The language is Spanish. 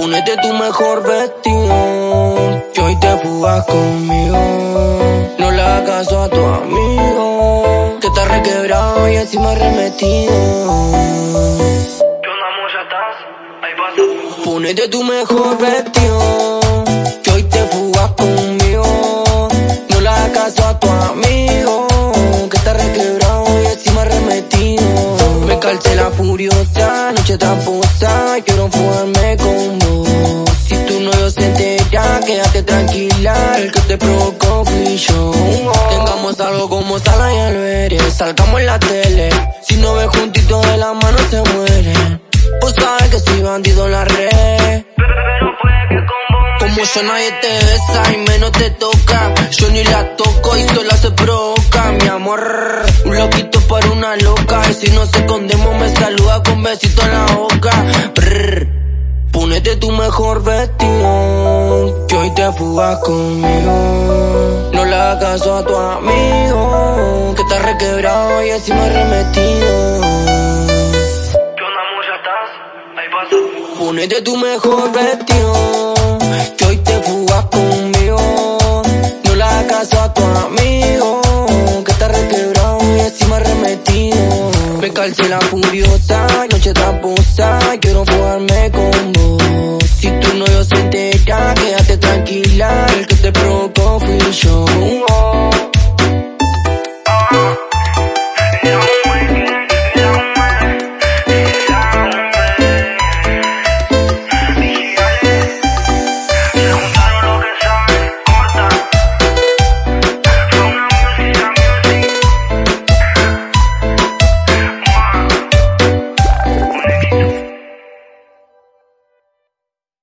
Ponete tu mejor vestido, que hoy te fugas conmigo. No le hagas caso a tu amigo, que está requebrado y encima arremetido. ¿Qué onda, ya estás? Ahí pasa. Ponete tu mejor vestido. Furiosa, noche tramposa, quiero fugarme con vos. Si tu novio se entera, quédate tranquila, el que te provocó fui yo. Tengamos algo como sala y albergue, salgamos en la tele. Si no ves juntito de la mano se muere. Pues sabes que soy bandido en la red. Como yo nadie te besa y menos te toca. Yo ni la toco y sola se provoca, mi amor. Un loquito para una loca. Y si no se besito en la boca. Ponete tu mejor vestido. Que hoy te fugas conmigo. No le hagas caso a tu amigo. Que está requebrado y encima remetido. Ponete tu mejor vestido, que hoy te fugas conmigo. No le hagas caso a tu amigo, cárcel a furiota, noche tramposa, quiero fugarme